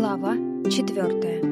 Глава четвертая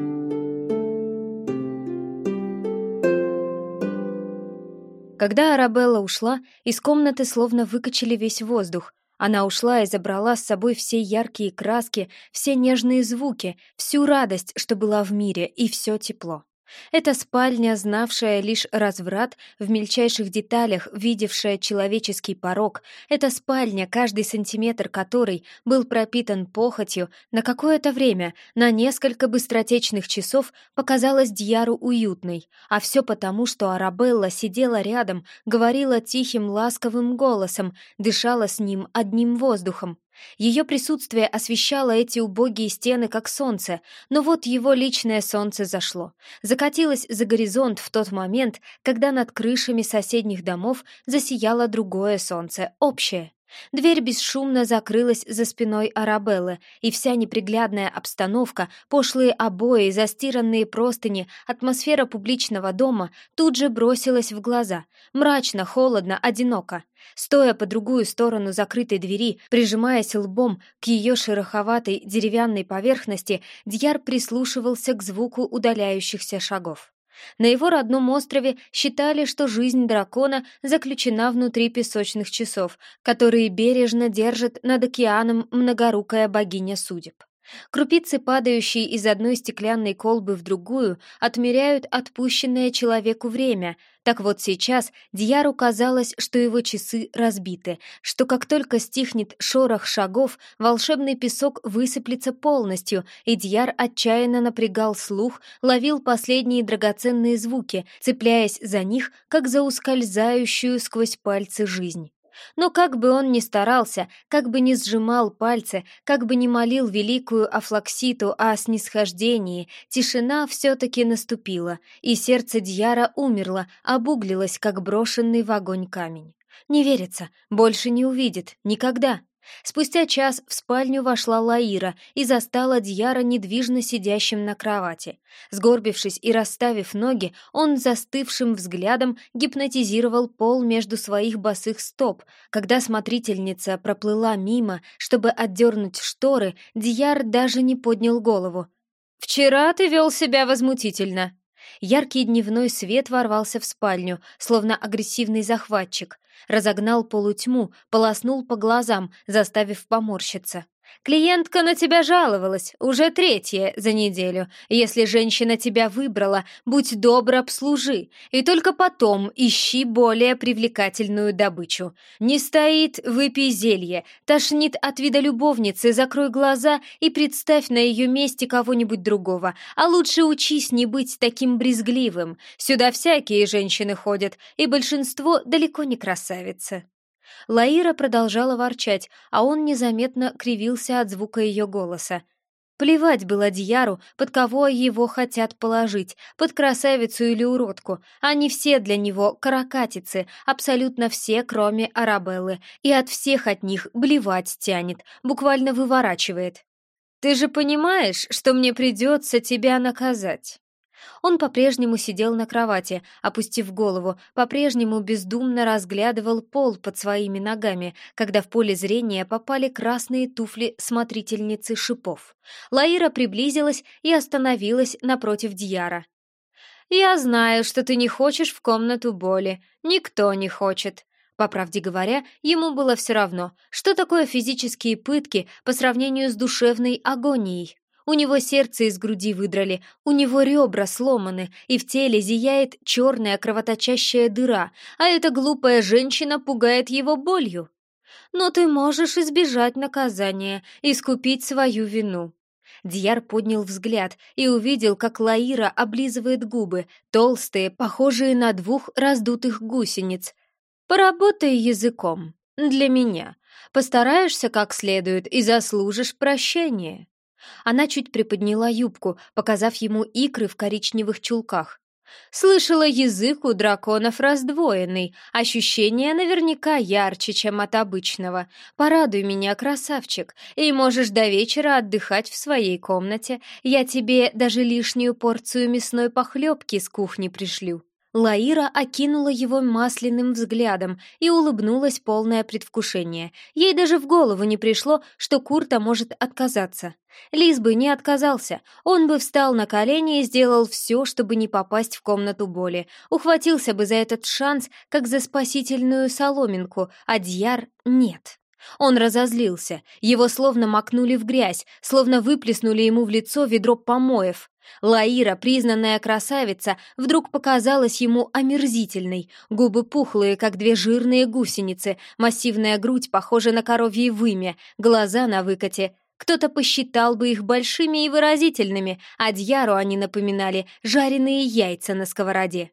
Когда Арабелла ушла, из комнаты словно выкачали весь воздух. Она ушла и забрала с собой все яркие краски, все нежные звуки, всю радость, что была в мире, и все тепло. Эта спальня, знавшая лишь разврат, в мельчайших деталях видевшая человеческий порог, эта спальня, каждый сантиметр которой был пропитан похотью, на какое-то время, на несколько быстротечных часов, показалась Дьяру уютной, а все потому, что Арабелла сидела рядом, говорила тихим ласковым голосом, дышала с ним одним воздухом. Ее присутствие освещало эти убогие стены, как солнце, но вот его личное солнце зашло. Закатилось за горизонт в тот момент, когда над крышами соседних домов засияло другое солнце, общее. Дверь бесшумно закрылась за спиной Арабеллы, и вся неприглядная обстановка, пошлые обои, застиранные простыни, атмосфера публичного дома тут же бросилась в глаза. Мрачно, холодно, одиноко. Стоя по другую сторону закрытой двери, прижимаясь лбом к ее шероховатой деревянной поверхности, Дьяр прислушивался к звуку удаляющихся шагов. На его родном острове считали, что жизнь дракона заключена внутри песочных часов, которые бережно держит над океаном многорукая богиня судеб. Крупицы, падающие из одной стеклянной колбы в другую, отмеряют отпущенное человеку время. Так вот сейчас Дьяру казалось, что его часы разбиты, что как только стихнет шорох шагов, волшебный песок высыплется полностью, и Дьяр отчаянно напрягал слух, ловил последние драгоценные звуки, цепляясь за них, как за ускользающую сквозь пальцы жизнь. Но как бы он ни старался, как бы ни сжимал пальцы, как бы ни молил великую Афлакситу о снисхождении, тишина все-таки наступила, и сердце Дьяра умерло, обуглилось, как брошенный в огонь камень. Не верится, больше не увидит, никогда. Спустя час в спальню вошла Лаира и застала Дьяра недвижно сидящим на кровати. Сгорбившись и расставив ноги, он застывшим взглядом гипнотизировал пол между своих босых стоп. Когда смотрительница проплыла мимо, чтобы отдернуть шторы, Дьяр даже не поднял голову. «Вчера ты вел себя возмутительно», Яркий дневной свет ворвался в спальню, словно агрессивный захватчик. Разогнал полутьму, полоснул по глазам, заставив поморщиться. Клиентка на тебя жаловалась, уже третья за неделю. Если женщина тебя выбрала, будь добр, обслужи, и только потом ищи более привлекательную добычу. Не стоит, выпей зелье, тошнит от вида любовницы, закрой глаза и представь на ее месте кого-нибудь другого, а лучше учись не быть таким брезгливым. Сюда всякие женщины ходят, и большинство далеко не красавицы. Лаира продолжала ворчать, а он незаметно кривился от звука ее голоса. Плевать было Дьяру, под кого его хотят положить, под красавицу или уродку. Они все для него каракатицы, абсолютно все, кроме Арабеллы, и от всех от них блевать тянет, буквально выворачивает. «Ты же понимаешь, что мне придется тебя наказать?» Он по-прежнему сидел на кровати, опустив голову, по-прежнему бездумно разглядывал пол под своими ногами, когда в поле зрения попали красные туфли смотрительницы шипов. Лаира приблизилась и остановилась напротив Дьяра. «Я знаю, что ты не хочешь в комнату боли. Никто не хочет», по правде говоря, ему было все равно, что такое физические пытки по сравнению с душевной агонией. У него сердце из груди выдрали, у него ребра сломаны, и в теле зияет черная кровоточащая дыра, а эта глупая женщина пугает его болью. Но ты можешь избежать наказания, искупить свою вину. Дьяр поднял взгляд и увидел, как Лаира облизывает губы, толстые, похожие на двух раздутых гусениц. «Поработай языком. Для меня. Постараешься как следует и заслужишь прощения». Она чуть приподняла юбку, показав ему икры в коричневых чулках. Слышала, язык у драконов раздвоенный, ощущения наверняка ярче, чем от обычного. Порадуй меня, красавчик, и можешь до вечера отдыхать в своей комнате. Я тебе даже лишнюю порцию мясной похлебки с кухни пришлю. Лаира окинула его масляным взглядом и улыбнулась полное предвкушение. Ей даже в голову не пришло, что Курта может отказаться. Лис бы не отказался, он бы встал на колени и сделал все, чтобы не попасть в комнату боли. Ухватился бы за этот шанс, как за спасительную соломинку, а Дьяр — нет. Он разозлился, его словно макнули в грязь, словно выплеснули ему в лицо ведро помоев. Лаира, признанная красавица, вдруг показалась ему омерзительной. Губы пухлые, как две жирные гусеницы, массивная грудь похожа на коровье вымя, глаза на выкате. Кто-то посчитал бы их большими и выразительными, а Дьяру они напоминали жареные яйца на сковороде.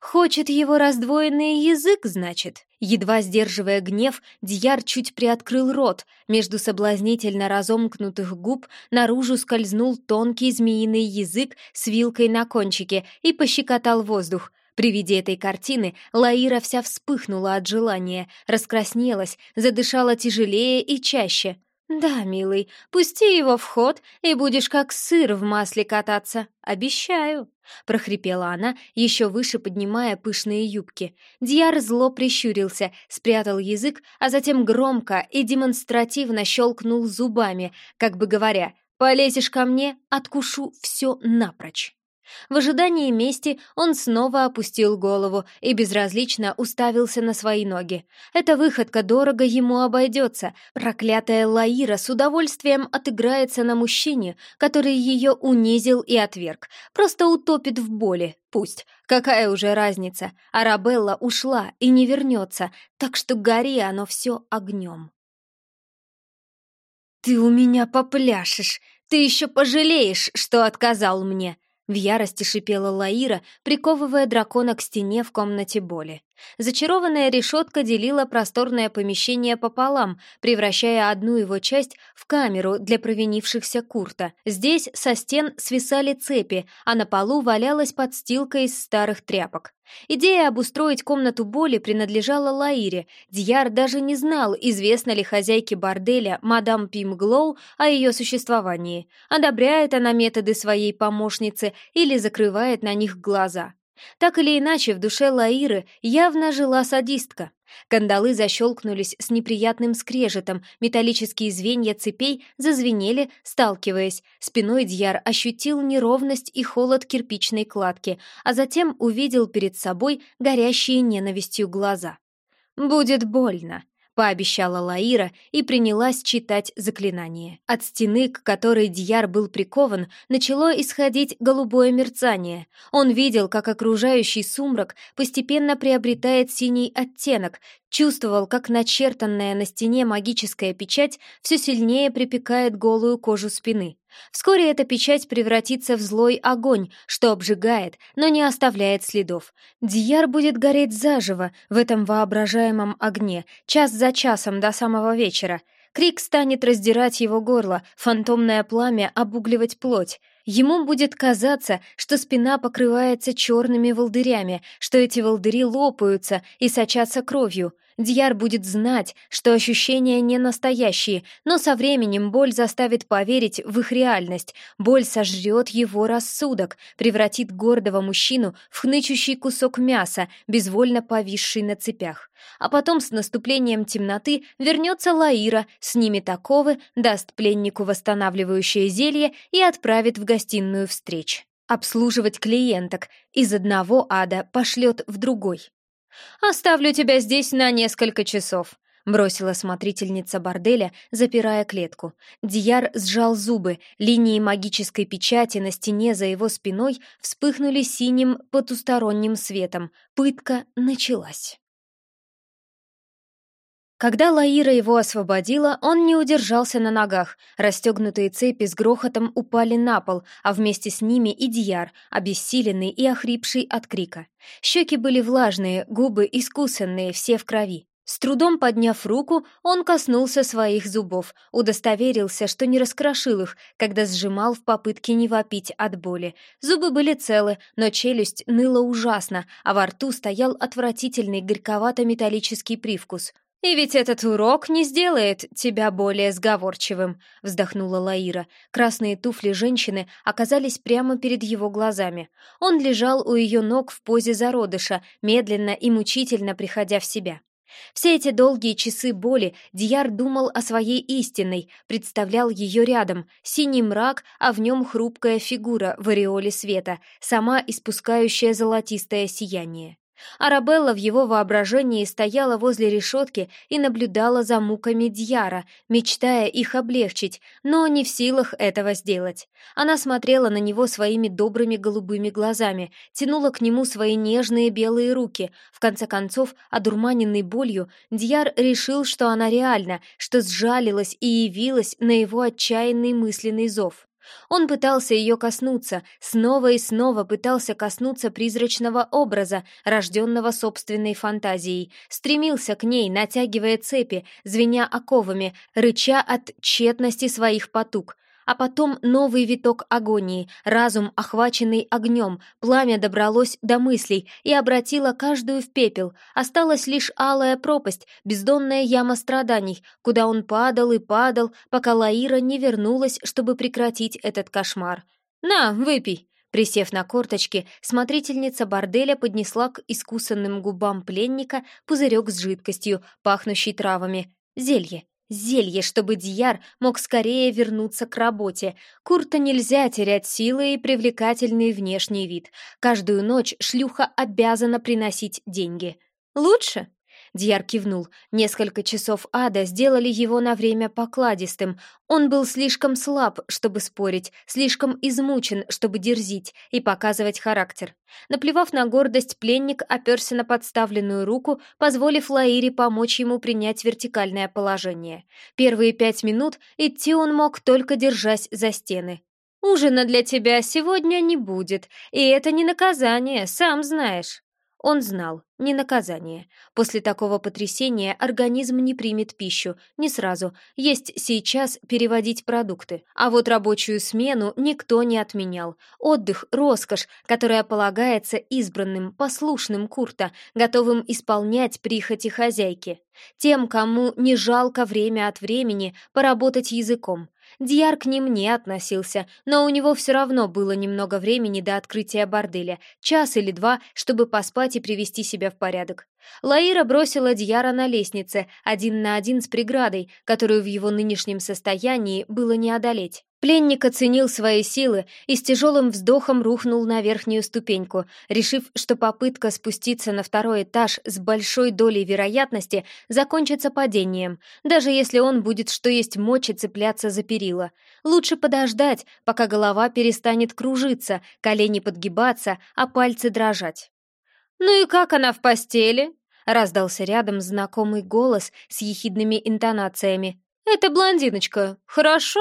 Хочет его раздвоенный язык, значит? Едва сдерживая гнев, Дьяр чуть приоткрыл рот. Между соблазнительно разомкнутых губ наружу скользнул тонкий змеиный язык с вилкой на кончике и пощекотал воздух. При виде этой картины Лаира вся вспыхнула от желания, раскраснелась, задышала тяжелее и чаще. «Да, милый, пусти его в ход, и будешь как сыр в масле кататься. Обещаю!» — прохрипела она, еще выше поднимая пышные юбки. Дьяр зло прищурился, спрятал язык, а затем громко и демонстративно щелкнул зубами, как бы говоря, «Полезешь ко мне, откушу все напрочь». В ожидании мести он снова опустил голову и безразлично уставился на свои ноги. Эта выходка дорого ему обойдется. Проклятая Лаира с удовольствием отыграется на мужчине, который ее унизил и отверг. Просто утопит в боли. Пусть. Какая уже разница? Арабелла ушла и не вернется, так что гори оно все огнем. «Ты у меня попляшешь! Ты еще пожалеешь, что отказал мне!» В ярости шипела Лаира, приковывая дракона к стене в комнате боли. Зачарованная решетка делила просторное помещение пополам, превращая одну его часть в камеру для провинившихся Курта. Здесь со стен свисали цепи, а на полу валялась подстилка из старых тряпок. Идея обустроить комнату боли принадлежала Лаире. Дьяр даже не знал, известно ли хозяйке борделя, мадам Пимглоу, о ее существовании. Одобряет она методы своей помощницы или закрывает на них глаза. Так или иначе, в душе Лаиры явно жила садистка. Кандалы защелкнулись с неприятным скрежетом, металлические звенья цепей зазвенели, сталкиваясь. Спиной Дьяр ощутил неровность и холод кирпичной кладки, а затем увидел перед собой горящие ненавистью глаза. «Будет больно», пообещала Лаира и принялась читать заклинание. От стены, к которой Дьяр был прикован, начало исходить голубое мерцание. Он видел, как окружающий сумрак постепенно приобретает синий оттенок, чувствовал, как начертанная на стене магическая печать все сильнее припекает голую кожу спины. Вскоре эта печать превратится в злой огонь, что обжигает, но не оставляет следов. Дьяр будет гореть заживо в этом воображаемом огне, час за часом до самого вечера. Крик станет раздирать его горло, фантомное пламя обугливать плоть. Ему будет казаться, что спина покрывается черными волдырями, что эти волдыри лопаются и сочатся кровью. Дьяр будет знать, что ощущения не настоящие, но со временем боль заставит поверить в их реальность. Боль сожрет его рассудок, превратит гордого мужчину в хнычущий кусок мяса, безвольно повисший на цепях. А потом с наступлением темноты вернется Лаира, снимет оковы, даст пленнику восстанавливающее зелье и отправит в гостиную встреч. Обслуживать клиенток из одного ада пошлет в другой. «Оставлю тебя здесь на несколько часов», — бросила смотрительница борделя, запирая клетку. Дияр сжал зубы, линии магической печати на стене за его спиной вспыхнули синим потусторонним светом. Пытка началась. Когда Лаира его освободила, он не удержался на ногах. Расстегнутые цепи с грохотом упали на пол, а вместе с ними и Дияр, обессиленный и охрипший от крика. Щеки были влажные, губы искусанные, все в крови. С трудом подняв руку, он коснулся своих зубов, удостоверился, что не раскрошил их, когда сжимал в попытке не вопить от боли. Зубы были целы, но челюсть ныла ужасно, а во рту стоял отвратительный горьковато-металлический привкус. «И ведь этот урок не сделает тебя более сговорчивым», — вздохнула Лаира. Красные туфли женщины оказались прямо перед его глазами. Он лежал у ее ног в позе зародыша, медленно и мучительно приходя в себя. Все эти долгие часы боли Дияр думал о своей истинной, представлял ее рядом, синий мрак, а в нем хрупкая фигура в ореоле света, сама испускающая золотистое сияние. Арабелла в его воображении стояла возле решетки и наблюдала за муками Дьяра, мечтая их облегчить, но не в силах этого сделать. Она смотрела на него своими добрыми голубыми глазами, тянула к нему свои нежные белые руки. В конце концов, одурманенный болью, Дьяр решил, что она реальна, что сжалилась и явилась на его отчаянный мысленный зов. Он пытался ее коснуться, снова и снова пытался коснуться призрачного образа, рожденного собственной фантазией, стремился к ней, натягивая цепи, звеня оковами, рыча от тщетности своих потуг, а потом новый виток агонии, разум, охваченный огнем, пламя добралось до мыслей и обратило каждую в пепел. Осталась лишь алая пропасть, бездонная яма страданий, куда он падал и падал, пока Лаира не вернулась, чтобы прекратить этот кошмар. «На, выпей!» Присев на корточки, смотрительница борделя поднесла к искусанным губам пленника пузырек с жидкостью, пахнущей травами. Зелье. Зелье, чтобы Дияр мог скорее вернуться к работе. Курта нельзя терять силы и привлекательный внешний вид. Каждую ночь шлюха обязана приносить деньги. Лучше? Дьяр кивнул. Несколько часов ада сделали его на время покладистым. Он был слишком слаб, чтобы спорить, слишком измучен, чтобы дерзить и показывать характер. Наплевав на гордость, пленник оперся на подставленную руку, позволив Лаире помочь ему принять вертикальное положение. Первые пять минут идти он мог, только держась за стены. «Ужина для тебя сегодня не будет, и это не наказание, сам знаешь». Он знал, не наказание. После такого потрясения организм не примет пищу, не сразу. Есть сейчас переводить продукты. А вот рабочую смену никто не отменял. Отдых — роскошь, которая полагается избранным, послушным Курта, готовым исполнять прихоти хозяйки. Тем, кому не жалко время от времени поработать языком, Дьяр к ним не относился, но у него все равно было немного времени до открытия борделя, час или два, чтобы поспать и привести себя в порядок. Лаира бросила Дьяра на лестнице, один на один с преградой, которую в его нынешнем состоянии было не одолеть. Пленник оценил свои силы и с тяжелым вздохом рухнул на верхнюю ступеньку, решив, что попытка спуститься на второй этаж с большой долей вероятности закончится падением, даже если он будет что есть мочи цепляться за перила. Лучше подождать, пока голова перестанет кружиться, колени подгибаться, а пальцы дрожать. «Ну и как она в постели?» — раздался рядом знакомый голос с ехидными интонациями. «Это блондиночка, хорошо?»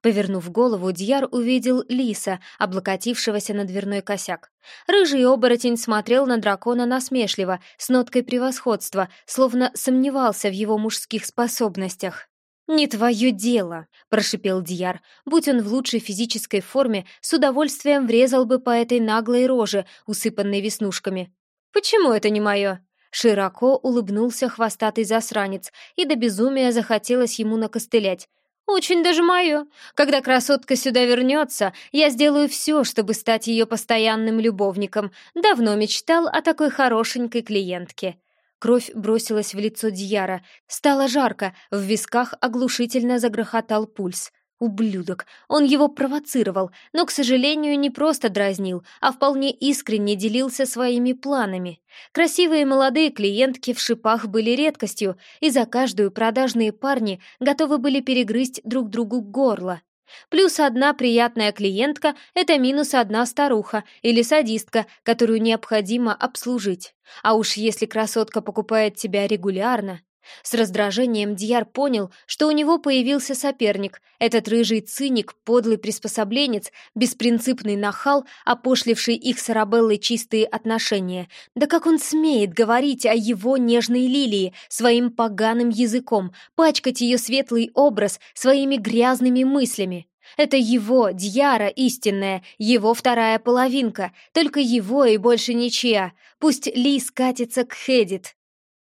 Повернув голову, Дьяр увидел лиса, облокотившегося на дверной косяк. Рыжий оборотень смотрел на дракона насмешливо, с ноткой превосходства, словно сомневался в его мужских способностях. «Не твое дело», — прошипел Дьяр. Будь он в лучшей физической форме, с удовольствием врезал бы по этой наглой роже, усыпанной веснушками. «Почему это не мое?» Широко улыбнулся хвостатый засранец, и до безумия захотелось ему накостылять. «Очень даже мое. Когда красотка сюда вернется, я сделаю все, чтобы стать ее постоянным любовником. Давно мечтал о такой хорошенькой клиентке». Кровь бросилась в лицо Дьяра. Стало жарко, в висках оглушительно загрохотал пульс. Ублюдок. Он его провоцировал, но, к сожалению, не просто дразнил, а вполне искренне делился своими планами. Красивые молодые клиентки в шипах были редкостью, и за каждую продажные парни готовы были перегрызть друг другу горло. Плюс одна приятная клиентка — это минус одна старуха или садистка, которую необходимо обслужить. А уж если красотка покупает тебя регулярно, с раздражением Дьяр понял, что у него появился соперник, этот рыжий циник, подлый приспособленец, беспринципный нахал, опошливший их с Арабеллой чистые отношения. Да как он смеет говорить о его нежной лилии своим поганым языком, пачкать ее светлый образ своими грязными мыслями? Это его, Дьяра, истинная, его вторая половинка, только его и больше ничья. Пусть Ли скатится к Хедит.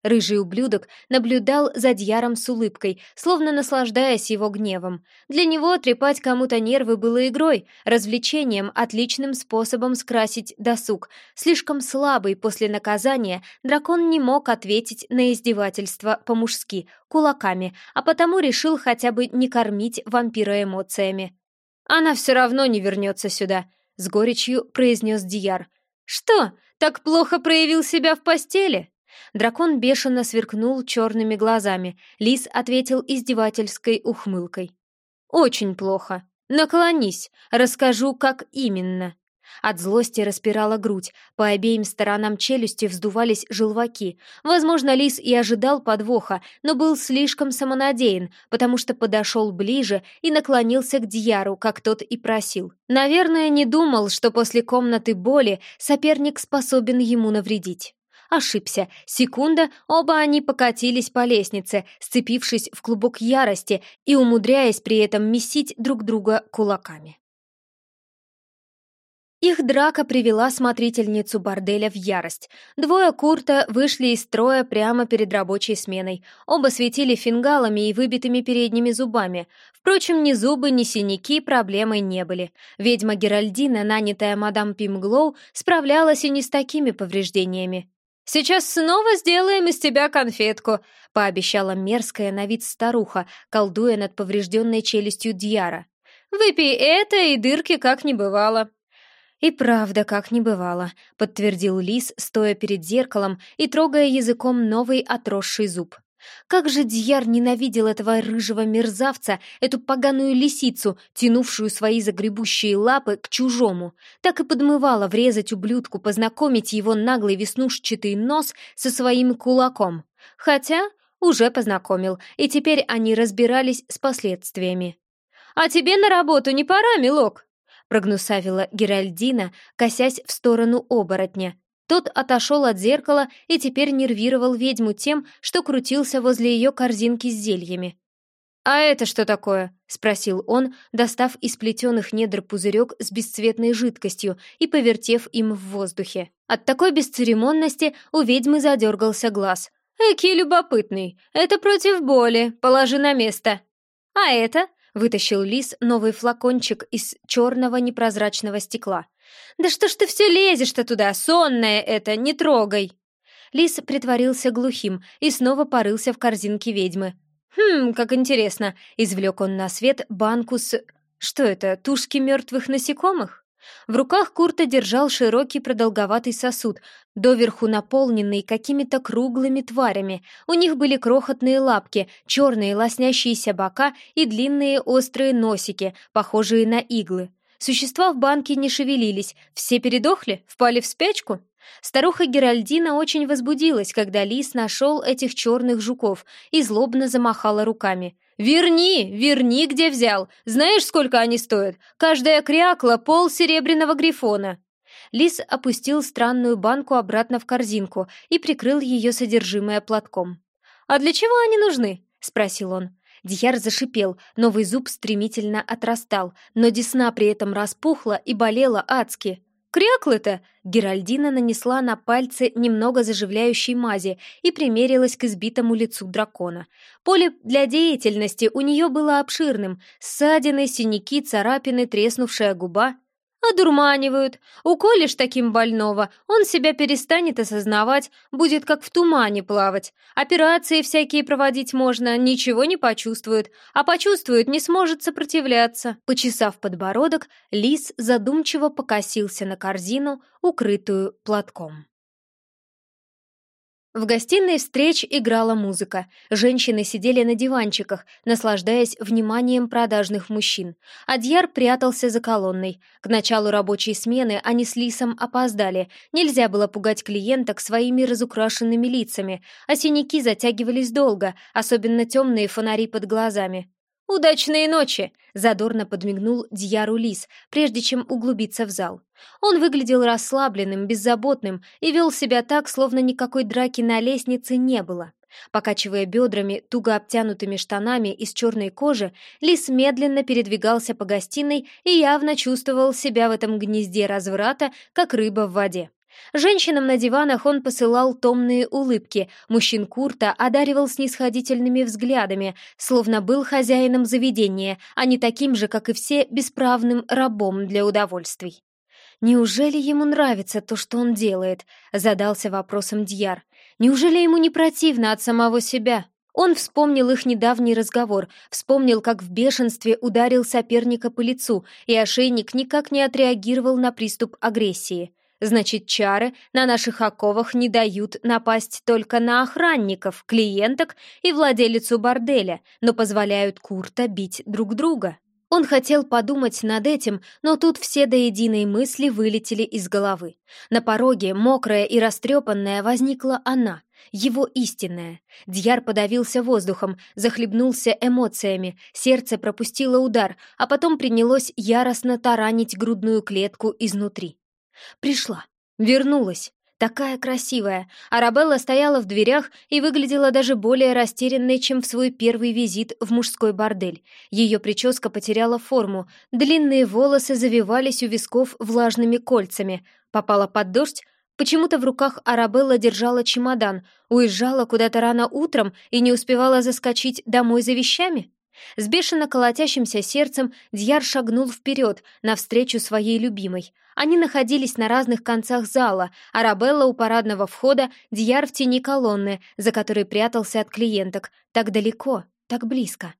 Рыжий ублюдок наблюдал за Дьяром с улыбкой, словно наслаждаясь его гневом. Для него трепать кому-то нервы было игрой, развлечением, отличным способом скрасить досуг. Слишком слабый после наказания, дракон не мог ответить на издевательство по-мужски, кулаками, а потому решил хотя бы не кормить вампира эмоциями. «Она все равно не вернется сюда», — с горечью произнес Дияр. «Что, так плохо проявил себя в постели?» Дракон бешено сверкнул черными глазами. Лис ответил издевательской ухмылкой. «Очень плохо. Наклонись, расскажу, как именно». От злости распирала грудь, по обеим сторонам челюсти вздувались желваки. Возможно, лис и ожидал подвоха, но был слишком самонадеян, потому что подошел ближе и наклонился к Дьяру, как тот и просил. Наверное, не думал, что после комнаты боли соперник способен ему навредить. Ошибся. Секунда, оба они покатились по лестнице, сцепившись в клубок ярости и умудряясь при этом месить друг друга кулаками. Их драка привела смотрительницу борделя в ярость. Двое Курта вышли из строя прямо перед рабочей сменой. Оба светили фингалами и выбитыми передними зубами. Впрочем, ни зубы, ни синяки проблемой не были. Ведьма Геральдина, нанятая мадам Пимглоу, справлялась и не с такими повреждениями. «Сейчас снова сделаем из тебя конфетку», — пообещала мерзкая на вид старуха, колдуя над поврежденной челюстью Дьяра. «Выпей это, и дырки как не бывало». «И правда, как не бывало», — подтвердил Лис, стоя перед зеркалом и трогая языком новый отросший зуб. Как же Дьяр ненавидел этого рыжего мерзавца, эту поганую лисицу, тянувшую свои загребущие лапы к чужому. Так и подмывало врезать ублюдку, познакомить его наглый веснушчатый нос со своим кулаком. Хотя уже познакомил, и теперь они разбирались с последствиями. «А тебе на работу не пора, милок?» прогнусавила Геральдина, косясь в сторону оборотня. Тот отошел от зеркала и теперь нервировал ведьму тем, что крутился возле ее корзинки с зельями. «А это что такое?» — спросил он, достав из плетеных недр пузырек с бесцветной жидкостью и повертев им в воздухе. От такой бесцеремонности у ведьмы задергался глаз. «Эки любопытный! Это против боли, положи на место!» «А это?» — вытащил лис новый флакончик из черного непрозрачного стекла. «Да что ж ты все лезешь-то туда, сонная это, не трогай!» Лис притворился глухим и снова порылся в корзинке ведьмы. «Хм, как интересно!» — извлек он на свет банку с... Что это, тушки мертвых насекомых? В руках Курта держал широкий продолговатый сосуд, доверху наполненный какими-то круглыми тварями. У них были крохотные лапки, черные лоснящиеся бока и длинные острые носики, похожие на иглы. Существа в банке не шевелились, все передохли, впали в спячку. Старуха Геральдина очень возбудилась, когда лис нашел этих черных жуков и злобно замахала руками. «Верни, верни, где взял! Знаешь, сколько они стоят? Каждая крякла — пол серебряного грифона!» Лис опустил странную банку обратно в корзинку и прикрыл ее содержимое платком. «А для чего они нужны?» — спросил он. Дьяр зашипел, новый зуб стремительно отрастал, но десна при этом распухла и болела адски. «Кряклы-то!» Геральдина нанесла на пальцы немного заживляющей мази и примерилась к избитому лицу дракона. Поле для деятельности у нее было обширным. Ссадины, синяки, царапины, треснувшая губа. Одурманивают. Уколешь таким больного, он себя перестанет осознавать, будет как в тумане плавать. Операции всякие проводить можно, ничего не почувствует, а почувствует, не сможет сопротивляться. Почесав подбородок, лис задумчиво покосился на корзину, укрытую платком. В гостиной встреч играла музыка. Женщины сидели на диванчиках, наслаждаясь вниманием продажных мужчин. Адьяр прятался за колонной. К началу рабочей смены они с Лисом опоздали. Нельзя было пугать клиенток своими разукрашенными лицами, а синяки затягивались долго, особенно темные фонари под глазами. «Удачной ночи!» — задорно подмигнул Дьяру Лис, прежде чем углубиться в зал. Он выглядел расслабленным, беззаботным и вел себя так, словно никакой драки на лестнице не было. Покачивая бедрами, туго обтянутыми штанами из черной кожи, Лис медленно передвигался по гостиной и явно чувствовал себя в этом гнезде разврата, как рыба в воде. Женщинам на диванах он посылал томные улыбки, мужчин Курта одаривал снисходительными взглядами, словно был хозяином заведения, а не таким же, как и все, бесправным рабом для удовольствий. «Неужели ему нравится то, что он делает?» — задался вопросом Дьяр. «Неужели ему не противно от самого себя?» Он вспомнил их недавний разговор, вспомнил, как в бешенстве ударил соперника по лицу, и ошейник никак не отреагировал на приступ агрессии. Значит, чары на наших оковах не дают напасть только на охранников, клиенток и владелицу борделя, но позволяют Курта бить друг друга. Он хотел подумать над этим, но тут все до единой мысли вылетели из головы. На пороге, мокрая и растрепанная, возникла она, его истинная. Дьяр подавился воздухом, захлебнулся эмоциями, сердце пропустило удар, а потом принялось яростно таранить грудную клетку изнутри. Пришла. Вернулась. Такая красивая. Арабелла стояла в дверях и выглядела даже более растерянной, чем в свой первый визит в мужской бордель. Ее прическа потеряла форму, длинные волосы завивались у висков влажными кольцами. Попала под дождь, Почему-то в руках Арабелла держала чемодан, уезжала куда-то рано утром и не успевала заскочить домой за вещами? С бешено колотящимся сердцем Дьяр шагнул вперед, навстречу своей любимой. Они находились на разных концах зала, Арабелла у парадного входа, Дьяр в тени колонны, за которой прятался от клиенток. Так далеко, так близко.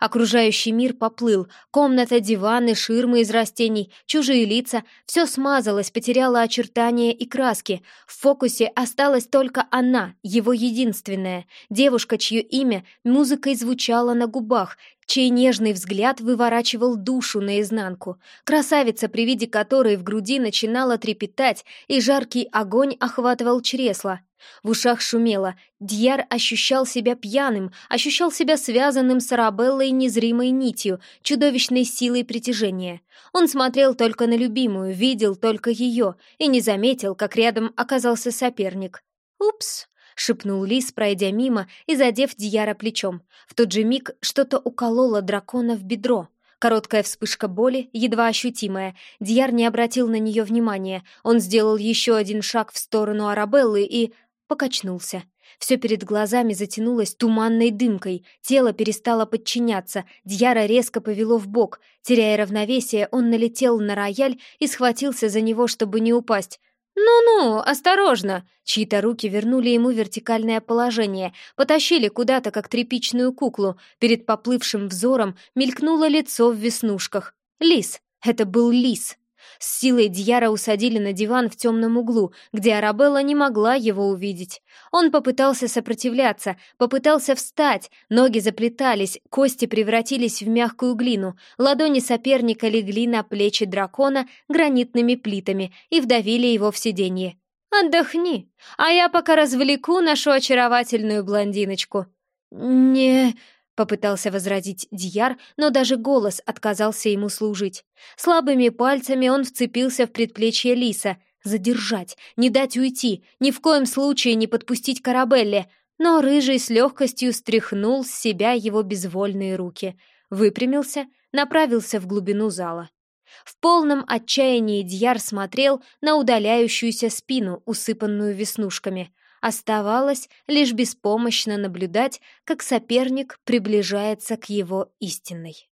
Окружающий мир поплыл, комната, диваны, ширмы из растений, чужие лица — все смазалось, потеряло очертания и краски. В фокусе осталась только она, его единственная, девушка, чье имя музыкой звучало на губах, чей нежный взгляд выворачивал душу наизнанку, красавица, при виде которой в груди начинала трепетать, и жаркий огонь охватывал чресла. В ушах шумело, Дьяр ощущал себя пьяным, ощущал себя связанным с Арабеллой незримой нитью, чудовищной силой притяжения. Он смотрел только на любимую, видел только ее и не заметил, как рядом оказался соперник. «Упс!» — шепнул Лис, пройдя мимо и задев Дияра плечом. В тот же миг что-то укололо дракона в бедро. Короткая вспышка боли, едва ощутимая. Дияр не обратил на нее внимания. Он сделал еще один шаг в сторону Арабеллы и... покачнулся. Все перед глазами затянулось туманной дымкой, тело перестало подчиняться, Дьяра резко повело в бок. Теряя равновесие, он налетел на рояль и схватился за него, чтобы не упасть. «Ну-ну, осторожно!» Чьи-то руки вернули ему вертикальное положение, потащили куда-то, как тряпичную куклу. Перед поплывшим взором мелькнуло лицо в веснушках. Лис. Это был лис. С силой Дьяра усадили на диван в темном углу, где Арабелла не могла его увидеть. Он попытался сопротивляться, попытался встать, ноги заплетались, кости превратились в мягкую глину, ладони соперника легли на плечи дракона гранитными плитами и вдавили его в сиденье. «Отдохни, а я пока развлеку нашу очаровательную блондиночку». «Не...» Попытался возразить Дьяр, но даже голос отказался ему служить. Слабыми пальцами он вцепился в предплечье Лиса. Задержать, не дать уйти, ни в коем случае не подпустить Карабелле. Но Рыжий с легкостью стряхнул с себя его безвольные руки. Выпрямился, направился в глубину зала. В полном отчаянии Дьяр смотрел на удаляющуюся спину, усыпанную веснушками — Оставалось лишь беспомощно наблюдать, как соперник приближается к его истинной.